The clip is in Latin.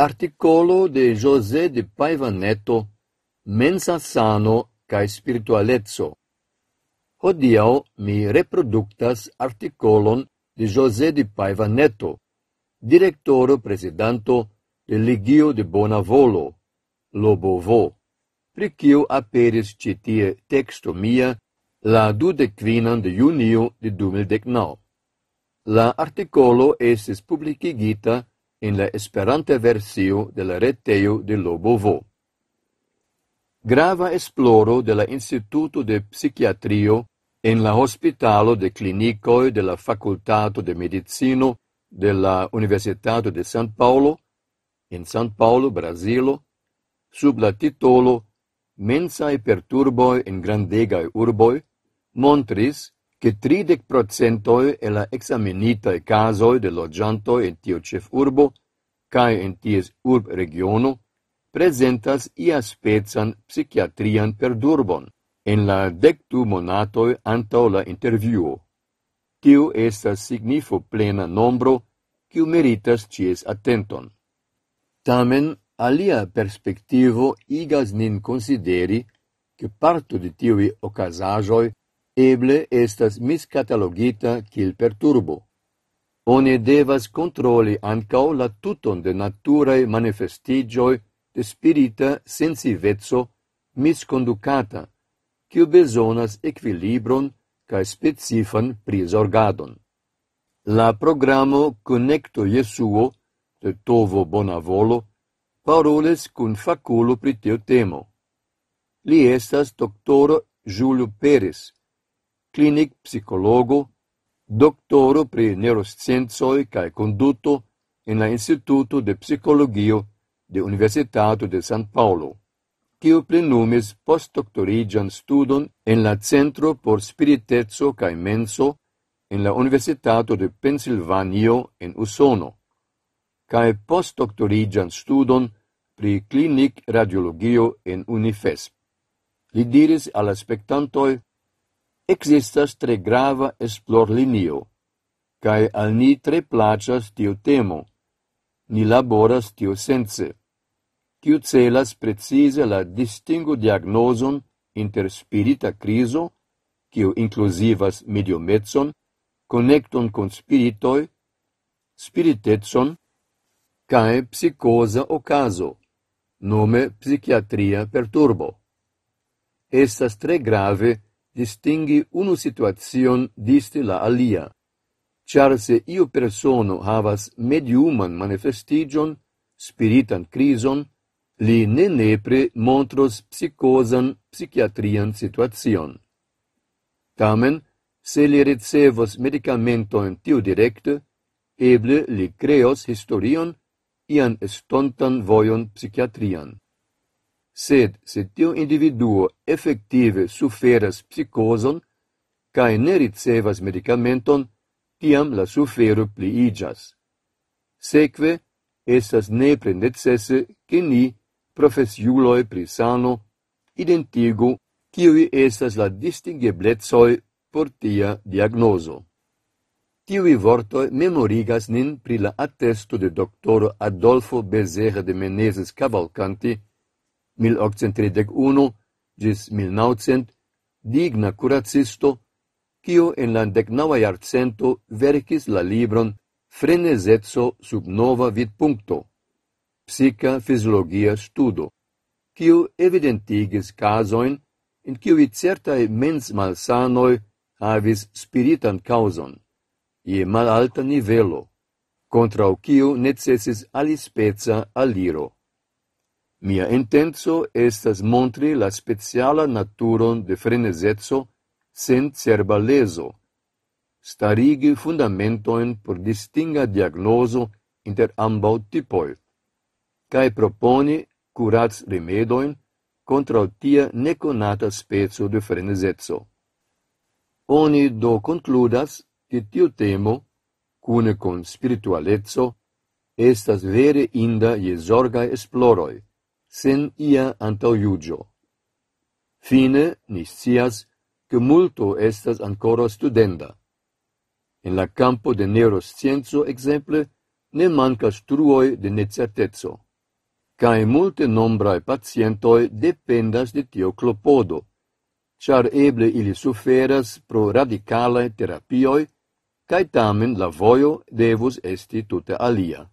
Articolo de José de Paiva Neto Mensa sano cae spiritualezzo. Hodiau mi reproductas articolon de José de Paiva Neto, direktoro prezidanto de Ligio de Bonavolo, Lobovo, pri kiu aperis citie texto mia la dudekvinan de junio de 2019. La articolo estis publicigita in la esperante versio de la retejo de Lobovo. Grava esploro de la Instituto de Psichiatrio en la Hospitalo de Clinicoi de la Facultato de Medicino de la Universitato de San Paolo, in San Paolo, Brasilo, sub la titolo Mensae perturboi in grandegae urboi, montris che tridec procentoi e la examinitae casoi de logiantoi in tio cef urbo, cae in ties urb regiono, presentas ia spezan psichiatrian perdurbon en la dectu monatoi antau la interviuo. Tiu estas signifo plena nombro, kiu meritas cies attenton. Tamen, alia perspectivo igas nin consideri che parto de tiui ocasajoi eble estas miscatalogita kiel perturbo. Oni devas controli ancao la tuton de naturae manifestigioi de spirita sensivezzo misconducata, kiu bezonas equilibron ca specifan prisorgadon. La programo Connecto Jesuo de Tovo Bonavolo paroles cun faculo pri teo temo. Li estas doctoro Julio Peres, clinic psicologo, doctoro pri neuroscienzoi cae conduto in la Instituto de Psicologio de Universitato de San Paulo, kiu plenumis postdoctorigian studon en la Centro por Spiritezzo cae Menso en la Universitato de Pennsylvania en Usono, cae postdoctorigian studon pri clinic radiologio en Unifesp. Li diris al spectantoi Existas tre grava esplorlinio, cae al ni tre placas tiu temo. Ni laboras tiu sense, kiu celas precise la distingo diagnoson inter spirita criso, kiu inclusivas mediometson, connecton con spiritoi, spiritetson, cae psicosa ocaso, nome psichiatria perturbo. Estas tre grave distingi unu situazion diste la alia, char se iu persono havas mediuman manifestigion, spiritan crison, li ne nepre montros psicosan psichiatrian situacion. Tamen, se li recevos medicamento in tiu directe, eble li creos historion ian estontan voion psichiatrian. Sed, se tiu individuo effective suferas psicoson, cae ne ricevas medicamenton, tiam la sufero pliigas. Seque, estas nepre necesse che ni, professiuloi pri sano, identigu kiui estas la distingueblezoi por tia diagnoso. Tiui vortoi memorigas nin pri la attesto de doctor Adolfo Bezerra de Menezes Cavalcanti 1831 gis 1900 digna curacisto, kio en la decnava iarcento vercis la libron Frenesetso sub nova vidpuncto, psica fisiologia studo, kio evidentigis casoin in kiui certae mens malsanoi havis spiritan causon, ie malalta nivelo, contra o kiu necessis alispeza aliro. Mia intenso estas montri la speciala naturon de frenezezzo sen cerba leso, starigi fundamentoin por distinga diagnoso inter ambau tipoi, cae proponi curats remedoin contra tia neconata spezzo de frenezezzo. Oni do concludas che tiu temo, cune con spiritualezzo, estas vere inda je zorgai esploroi, sen ia antaŭjuĝo. Fine, nis cias, che multo estas ancora studenda. In la campo de neuroscienzo, exemple, ne mancas truoi de necertezzo, cae multe nombrae pacientoi dependas de tio clopodo, char eble ili suferas pro radicale terapioi, cae tamen la voio devus esti tute alia.